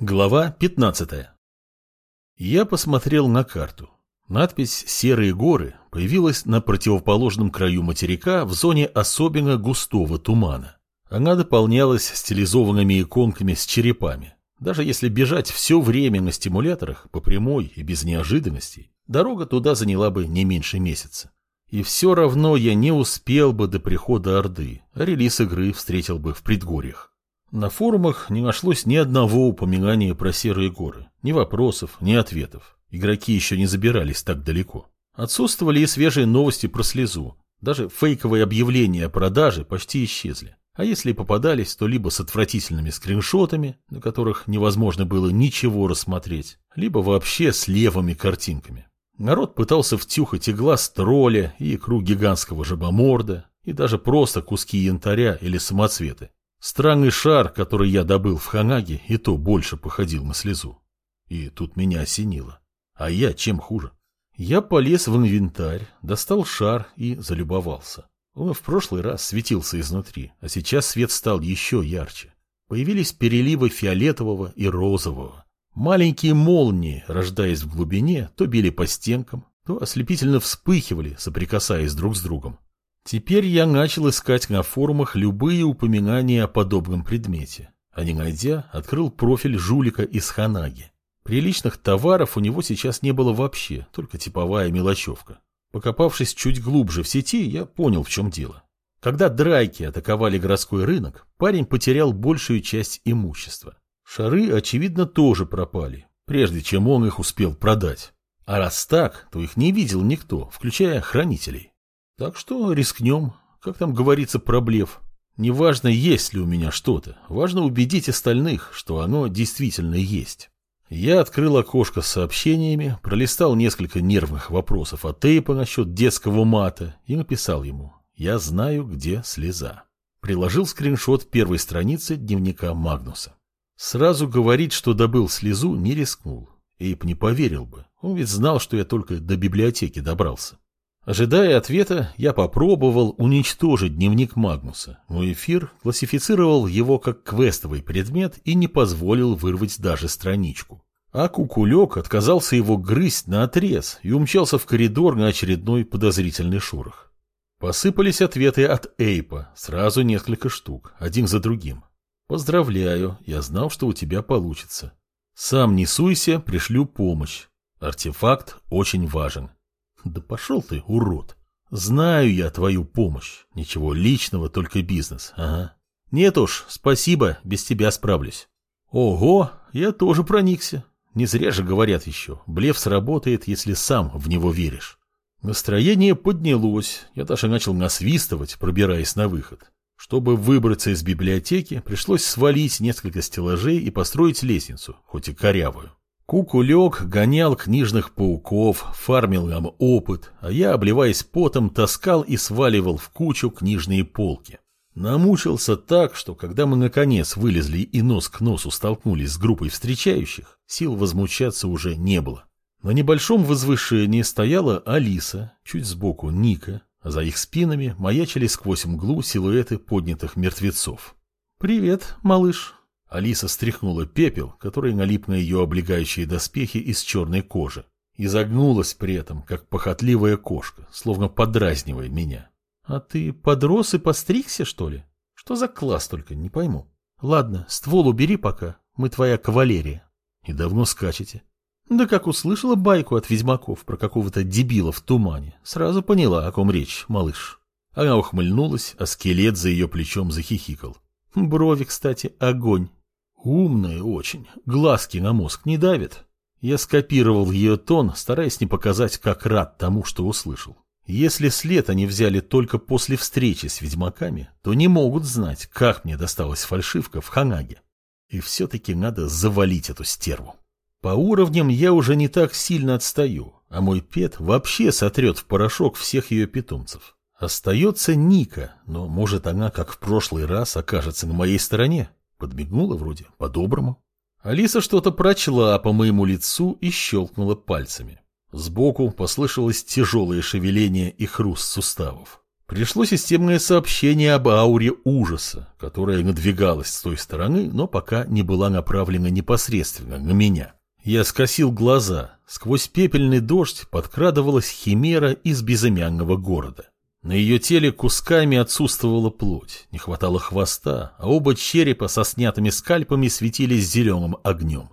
Глава 15. Я посмотрел на карту. Надпись «Серые горы» появилась на противоположном краю материка в зоне особенно густого тумана. Она дополнялась стилизованными иконками с черепами. Даже если бежать все время на стимуляторах, по прямой и без неожиданностей, дорога туда заняла бы не меньше месяца. И все равно я не успел бы до прихода Орды, а релиз игры встретил бы в предгорьях. На форумах не нашлось ни одного упоминания про серые горы, ни вопросов, ни ответов. Игроки еще не забирались так далеко. Отсутствовали и свежие новости про слезу. Даже фейковые объявления о продаже почти исчезли. А если попадались, то либо с отвратительными скриншотами, на которых невозможно было ничего рассмотреть, либо вообще с левыми картинками. Народ пытался втюхать и глаз тролля, и икру гигантского жабоморда, и даже просто куски янтаря или самоцветы. Странный шар, который я добыл в Ханаге, и то больше походил на слезу. И тут меня осенило. А я чем хуже? Я полез в инвентарь, достал шар и залюбовался. Он в прошлый раз светился изнутри, а сейчас свет стал еще ярче. Появились переливы фиолетового и розового. Маленькие молнии, рождаясь в глубине, то били по стенкам, то ослепительно вспыхивали, соприкасаясь друг с другом. Теперь я начал искать на форумах любые упоминания о подобном предмете, а не найдя, открыл профиль жулика из Ханаги. Приличных товаров у него сейчас не было вообще, только типовая мелочевка. Покопавшись чуть глубже в сети, я понял, в чем дело. Когда драйки атаковали городской рынок, парень потерял большую часть имущества. Шары, очевидно, тоже пропали, прежде чем он их успел продать. А раз так, то их не видел никто, включая хранителей. Так что рискнем, как там говорится про блеф. Неважно, есть ли у меня что-то, важно убедить остальных, что оно действительно есть. Я открыл окошко с сообщениями, пролистал несколько нервных вопросов от Тейпа насчет детского мата и написал ему «Я знаю, где слеза». Приложил скриншот первой страницы дневника Магнуса. Сразу говорить, что добыл слезу, не рискнул. Эйп не поверил бы, он ведь знал, что я только до библиотеки добрался. Ожидая ответа, я попробовал уничтожить дневник Магнуса, но эфир классифицировал его как квестовый предмет и не позволил вырвать даже страничку. А Кукулек отказался его грызть на отрез и умчался в коридор на очередной подозрительный шорох. Посыпались ответы от Эйпа, сразу несколько штук, один за другим. «Поздравляю, я знал, что у тебя получится. Сам не суйся, пришлю помощь. Артефакт очень важен. Да пошел ты, урод. Знаю я твою помощь. Ничего личного, только бизнес. Ага. Нет уж, спасибо, без тебя справлюсь. Ого, я тоже проникся. Не зря же говорят еще, блеф сработает, если сам в него веришь. Настроение поднялось, я даже начал насвистывать, пробираясь на выход. Чтобы выбраться из библиотеки, пришлось свалить несколько стеллажей и построить лестницу, хоть и корявую. Кукулек гонял книжных пауков, фармил нам опыт, а я, обливаясь потом, таскал и сваливал в кучу книжные полки. Намучился так, что когда мы наконец вылезли и нос к носу столкнулись с группой встречающих, сил возмущаться уже не было. На небольшом возвышении стояла Алиса, чуть сбоку Ника, а за их спинами маячили сквозь мглу силуэты поднятых мертвецов. «Привет, малыш», Алиса стряхнула пепел, который налип на ее облегающие доспехи из черной кожи, и загнулась при этом, как похотливая кошка, словно подразнивая меня. «А ты подрос и постригся, что ли? Что за класс только, не пойму. Ладно, ствол убери пока, мы твоя кавалерия». «И давно скачете?» Да как услышала байку от ведьмаков про какого-то дебила в тумане, сразу поняла, о ком речь, малыш. Она ухмыльнулась, а скелет за ее плечом захихикал. Брови, кстати, огонь. Умная очень, глазки на мозг не давит. Я скопировал ее тон, стараясь не показать, как рад тому, что услышал. Если след они взяли только после встречи с ведьмаками, то не могут знать, как мне досталась фальшивка в Ханаге. И все-таки надо завалить эту стерву. По уровням я уже не так сильно отстаю, а мой пет вообще сотрет в порошок всех ее питомцев. Остается Ника, но может она, как в прошлый раз, окажется на моей стороне. Подмигнула вроде, по-доброму. Алиса что-то прочла по моему лицу и щелкнула пальцами. Сбоку послышалось тяжелое шевеление и хруст суставов. Пришло системное сообщение об ауре ужаса, которая надвигалась с той стороны, но пока не была направлена непосредственно на меня. Я скосил глаза. Сквозь пепельный дождь подкрадывалась химера из безымянного города. На ее теле кусками отсутствовала плоть, не хватало хвоста, а оба черепа со снятыми скальпами светились зеленым огнем.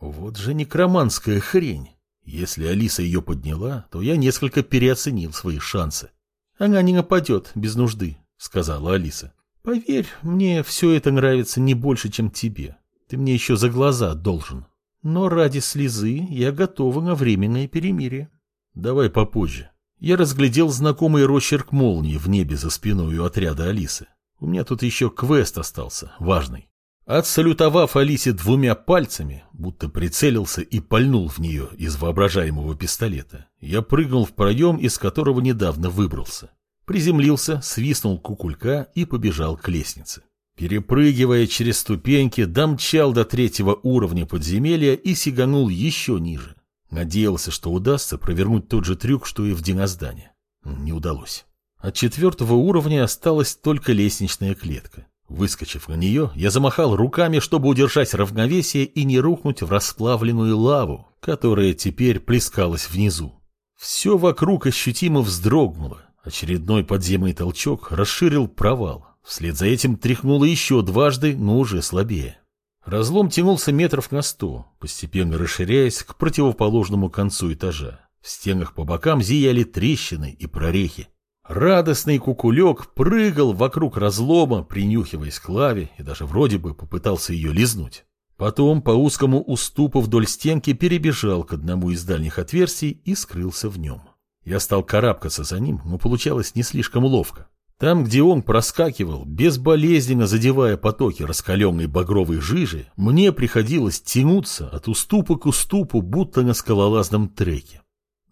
Вот же некроманская хрень. Если Алиса ее подняла, то я несколько переоценил свои шансы. «Она не нападет без нужды», — сказала Алиса. «Поверь, мне все это нравится не больше, чем тебе. Ты мне еще за глаза должен. Но ради слезы я готова на временное перемирие». «Давай попозже». Я разглядел знакомый росчерк молнии в небе за спиной у отряда Алисы. У меня тут еще квест остался, важный. Отсалютовав Алисе двумя пальцами, будто прицелился и пальнул в нее из воображаемого пистолета, я прыгнул в проем, из которого недавно выбрался. Приземлился, свистнул кукулька и побежал к лестнице. Перепрыгивая через ступеньки, домчал до третьего уровня подземелья и сиганул еще ниже. Надеялся, что удастся провернуть тот же трюк, что и в Диноздане. Не удалось. От четвертого уровня осталась только лестничная клетка. Выскочив на нее, я замахал руками, чтобы удержать равновесие и не рухнуть в расплавленную лаву, которая теперь плескалась внизу. Все вокруг ощутимо вздрогнуло. Очередной подземный толчок расширил провал. Вслед за этим тряхнуло еще дважды, но уже слабее. Разлом тянулся метров на сто, постепенно расширяясь к противоположному концу этажа. В стенах по бокам зияли трещины и прорехи. Радостный кукулек прыгал вокруг разлома, принюхиваясь к лаве, и даже вроде бы попытался ее лизнуть. Потом по узкому уступу вдоль стенки перебежал к одному из дальних отверстий и скрылся в нем. Я стал карабкаться за ним, но получалось не слишком ловко. Там, где он проскакивал, безболезненно задевая потоки раскаленной багровой жижи, мне приходилось тянуться от уступа к уступу, будто на скалолазном треке.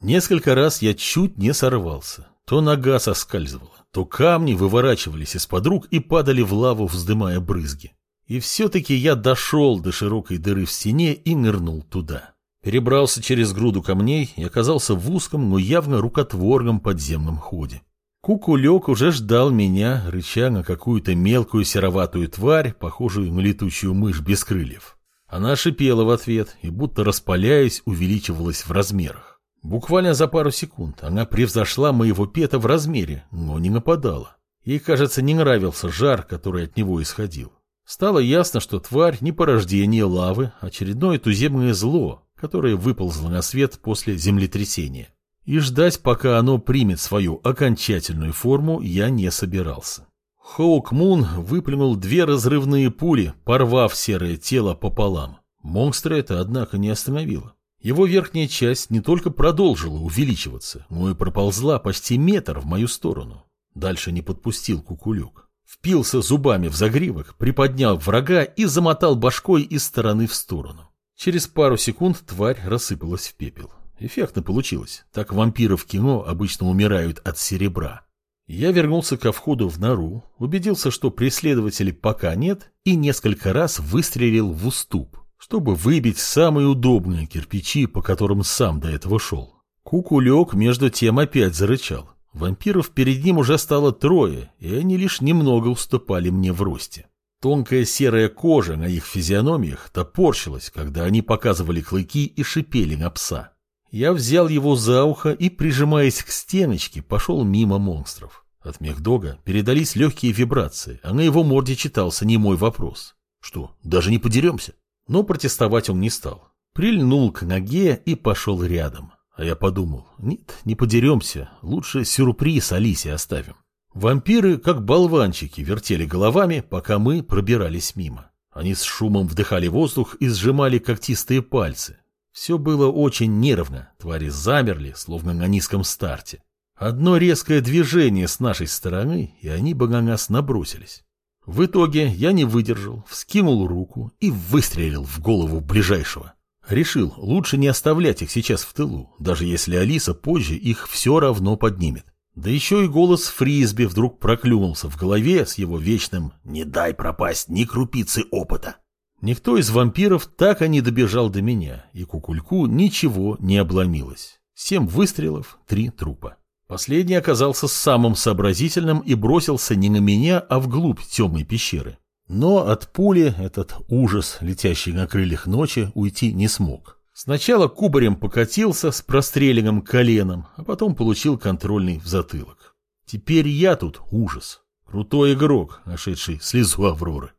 Несколько раз я чуть не сорвался. То нога соскальзывала, то камни выворачивались из-под рук и падали в лаву, вздымая брызги. И все-таки я дошел до широкой дыры в стене и нырнул туда. Перебрался через груду камней и оказался в узком, но явно рукотворном подземном ходе. Кукулек уже ждал меня, рыча на какую-то мелкую сероватую тварь, похожую на летучую мышь без крыльев. Она шипела в ответ и, будто распаляясь, увеличивалась в размерах. Буквально за пару секунд она превзошла моего пета в размере, но не нападала. Ей, кажется, не нравился жар, который от него исходил. Стало ясно, что тварь не порождение лавы, а очередное туземное зло, которое выползло на свет после землетрясения. И ждать, пока оно примет свою окончательную форму, я не собирался. Хоук Мун выплюнул две разрывные пули, порвав серое тело пополам. Монстра это, однако, не остановило. Его верхняя часть не только продолжила увеличиваться, но и проползла почти метр в мою сторону. Дальше не подпустил кукулек. Впился зубами в загривок, приподнял врага и замотал башкой из стороны в сторону. Через пару секунд тварь рассыпалась в пепел. Эффектно получилось. Так вампиры в кино обычно умирают от серебра. Я вернулся ко входу в нору, убедился, что преследователей пока нет, и несколько раз выстрелил в уступ чтобы выбить самые удобные кирпичи, по которым сам до этого шел. Кукулек между тем опять зарычал. Вампиров перед ним уже стало трое, и они лишь немного уступали мне в росте. Тонкая серая кожа на их физиономиях топорщилась, когда они показывали клыки и шипели на пса. Я взял его за ухо и, прижимаясь к стеночке, пошел мимо монстров. От мехдога передались легкие вибрации, а на его морде читался немой вопрос. Что, даже не подеремся? Но протестовать он не стал. Прильнул к ноге и пошел рядом. А я подумал, нет, не подеремся, лучше сюрприз Алисе оставим. Вампиры, как болванчики, вертели головами, пока мы пробирались мимо. Они с шумом вдыхали воздух и сжимали когтистые пальцы. Все было очень нервно, твари замерли, словно на низком старте. Одно резкое движение с нашей стороны, и они бы на нас набросились. В итоге я не выдержал, вскинул руку и выстрелил в голову ближайшего. Решил, лучше не оставлять их сейчас в тылу, даже если Алиса позже их все равно поднимет. Да еще и голос Фрисби вдруг проклюнулся в голове с его вечным «Не дай пропасть ни крупицы опыта». Никто из вампиров так и не добежал до меня, и кукульку ничего не обломилось. Семь выстрелов, три трупа. Последний оказался самым сообразительным и бросился не на меня, а вглубь темной пещеры. Но от пули этот ужас, летящий на крыльях ночи, уйти не смог. Сначала кубарем покатился с простреленным коленом, а потом получил контрольный в затылок. Теперь я тут ужас. Крутой игрок, нашедший слезу Авроры.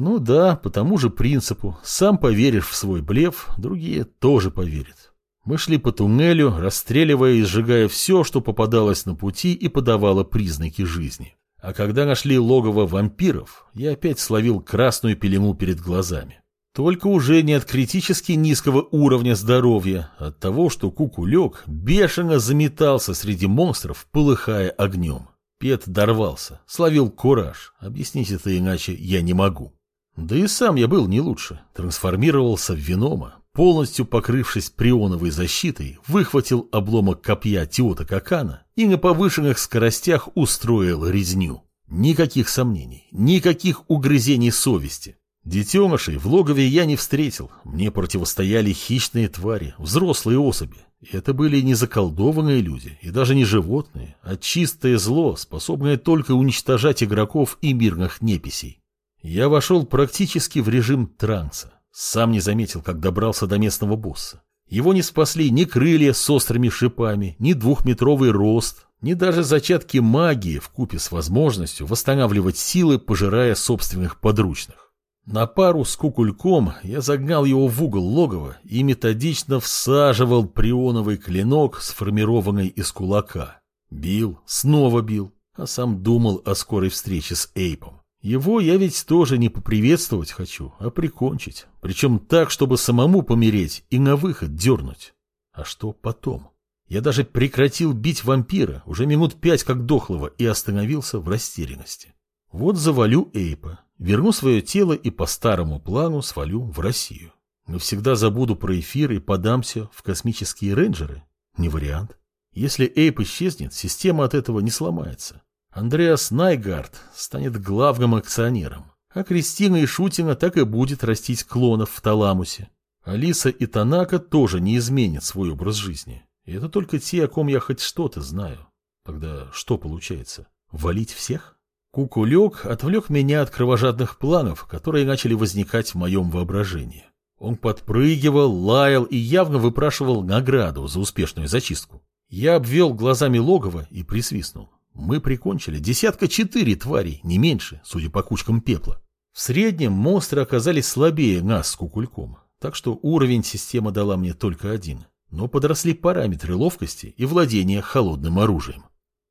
Ну да, по тому же принципу. Сам поверишь в свой блеф, другие тоже поверят. Мы шли по туннелю, расстреливая и сжигая все, что попадалось на пути и подавало признаки жизни. А когда нашли логово вампиров, я опять словил красную пелену перед глазами. Только уже не от критически низкого уровня здоровья, а от того, что кукулек бешено заметался среди монстров, полыхая огнем. Пет дорвался, словил кураж. Объяснить это иначе я не могу. Да и сам я был не лучше. Трансформировался в винома, полностью покрывшись прионовой защитой, выхватил обломок копья Тиота Какана и на повышенных скоростях устроил резню. Никаких сомнений, никаких угрызений совести. Детенышей в логове я не встретил. Мне противостояли хищные твари, взрослые особи. Это были не заколдованные люди, и даже не животные, а чистое зло, способное только уничтожать игроков и мирных неписей. Я вошел практически в режим транса. Сам не заметил, как добрался до местного босса. Его не спасли ни крылья с острыми шипами, ни двухметровый рост, ни даже зачатки магии в купе с возможностью восстанавливать силы, пожирая собственных подручных. На пару с кукульком я загнал его в угол логова и методично всаживал прионовый клинок, сформированный из кулака. Бил, снова бил, а сам думал о скорой встрече с Эйпом. Его я ведь тоже не поприветствовать хочу, а прикончить. Причем так, чтобы самому помереть и на выход дернуть. А что потом? Я даже прекратил бить вампира, уже минут пять как дохлого, и остановился в растерянности. Вот завалю Эйпа, верну свое тело и по старому плану свалю в Россию. Навсегда забуду про эфир и подамся в космические рейнджеры? Не вариант. Если Эйп исчезнет, система от этого не сломается. Андреас Найгард станет главным акционером, а Кристина и Шутина так и будет растить клонов в Таламусе. Алиса и Танака тоже не изменят свой образ жизни. И это только те, о ком я хоть что-то знаю. Тогда что получается? Валить всех? Кукулек отвлек меня от кровожадных планов, которые начали возникать в моем воображении. Он подпрыгивал, лаял и явно выпрашивал награду за успешную зачистку. Я обвел глазами логово и присвистнул. Мы прикончили десятка четыре тварей, не меньше, судя по кучкам пепла. В среднем монстры оказались слабее нас с кукульком, так что уровень система дала мне только один. Но подросли параметры ловкости и владения холодным оружием.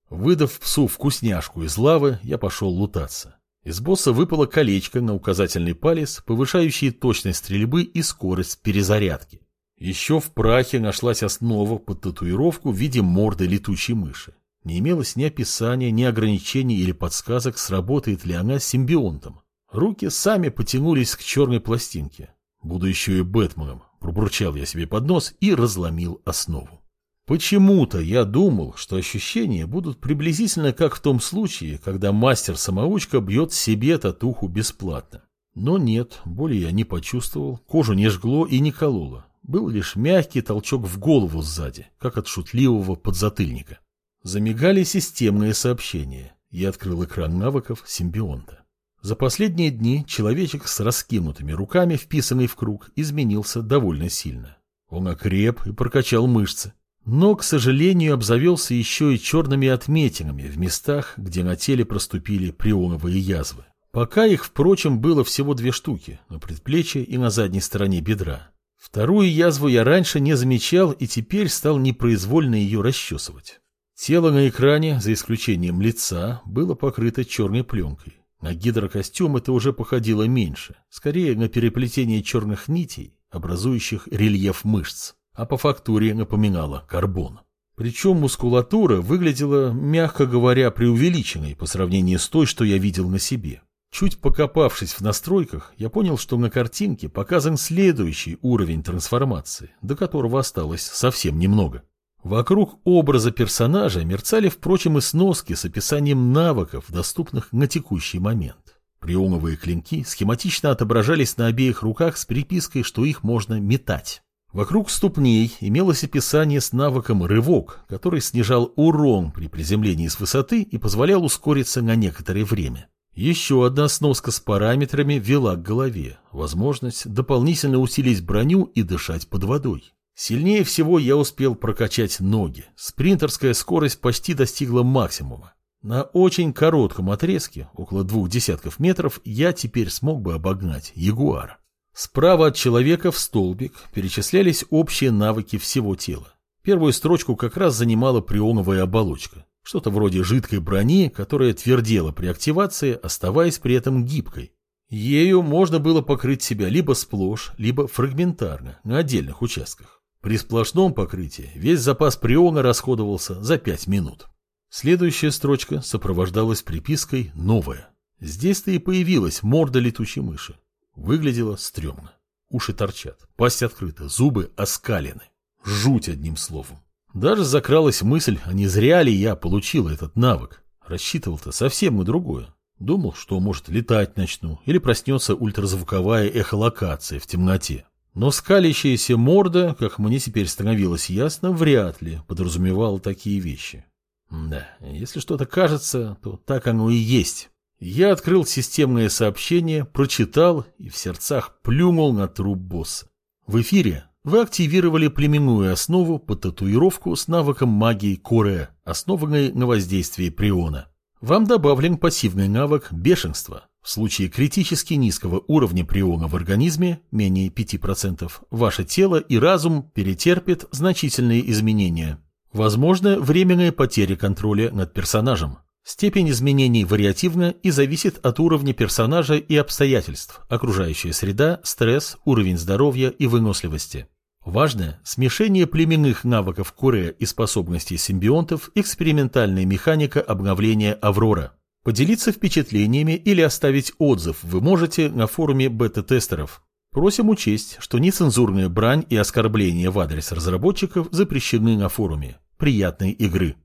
Выдав псу вкусняшку из лавы, я пошел лутаться. Из босса выпало колечко на указательный палец, повышающее точность стрельбы и скорость перезарядки. Еще в прахе нашлась основа под татуировку в виде морды летучей мыши. Не имелось ни описания, ни ограничений или подсказок, сработает ли она с симбионтом. Руки сами потянулись к черной пластинке. Буду еще и Бэтменом, пробурчал я себе под нос и разломил основу. Почему-то я думал, что ощущения будут приблизительно как в том случае, когда мастер-самоучка бьет себе татуху бесплатно. Но нет, боли я не почувствовал, кожу не жгло и не кололо. Был лишь мягкий толчок в голову сзади, как от шутливого подзатыльника. Замигали системные сообщения. Я открыл экран навыков симбионта. За последние дни человечек с раскинутыми руками, вписанный в круг, изменился довольно сильно. Он окреп и прокачал мышцы. Но, к сожалению, обзавелся еще и черными отметинами в местах, где на теле проступили прионовые язвы. Пока их, впрочем, было всего две штуки, на предплечье и на задней стороне бедра. Вторую язву я раньше не замечал и теперь стал непроизвольно ее расчесывать. Тело на экране, за исключением лица, было покрыто черной пленкой. На гидрокостюм это уже походило меньше, скорее на переплетение черных нитей, образующих рельеф мышц, а по фактуре напоминало карбон. Причем мускулатура выглядела, мягко говоря, преувеличенной по сравнению с той, что я видел на себе. Чуть покопавшись в настройках, я понял, что на картинке показан следующий уровень трансформации, до которого осталось совсем немного. Вокруг образа персонажа мерцали, впрочем, и сноски с описанием навыков, доступных на текущий момент. Приумовые клинки схематично отображались на обеих руках с припиской, что их можно метать. Вокруг ступней имелось описание с навыком «рывок», который снижал урон при приземлении с высоты и позволял ускориться на некоторое время. Еще одна сноска с параметрами вела к голове, возможность дополнительно усилить броню и дышать под водой. Сильнее всего я успел прокачать ноги. Спринтерская скорость почти достигла максимума. На очень коротком отрезке, около двух десятков метров, я теперь смог бы обогнать Ягуара. Справа от человека в столбик перечислялись общие навыки всего тела. Первую строчку как раз занимала прионовая оболочка. Что-то вроде жидкой брони, которая твердела при активации, оставаясь при этом гибкой. Ею можно было покрыть себя либо сплошь, либо фрагментарно, на отдельных участках. При сплошном покрытии весь запас приона расходовался за 5 минут. Следующая строчка сопровождалась припиской «Новая». Здесь-то и появилась морда летучей мыши. Выглядело стрёмно. Уши торчат, пасть открыта, зубы оскалены. Жуть одним словом. Даже закралась мысль, а не зря ли я получил этот навык. Рассчитывал-то совсем на другое. Думал, что, может, летать начну, или проснется ультразвуковая эхолокация в темноте. Но скалящаяся морда, как мне теперь становилось ясно, вряд ли подразумевала такие вещи. Да, если что-то кажется, то так оно и есть. Я открыл системное сообщение, прочитал и в сердцах плюнул на труп босса. В эфире вы активировали племенную основу по татуировку с навыком магии Коре, основанной на воздействии приона. Вам добавлен пассивный навык бешенства. В случае критически низкого уровня приона в организме, менее 5%, ваше тело и разум перетерпят значительные изменения. Возможно, временная потеря контроля над персонажем. Степень изменений вариативна и зависит от уровня персонажа и обстоятельств, окружающая среда, стресс, уровень здоровья и выносливости. Важно – смешение племенных навыков Куре и способностей симбионтов, экспериментальная механика обновления Аврора. Поделиться впечатлениями или оставить отзыв вы можете на форуме бета-тестеров. Просим учесть, что нецензурная брань и оскорбления в адрес разработчиков запрещены на форуме. Приятной игры!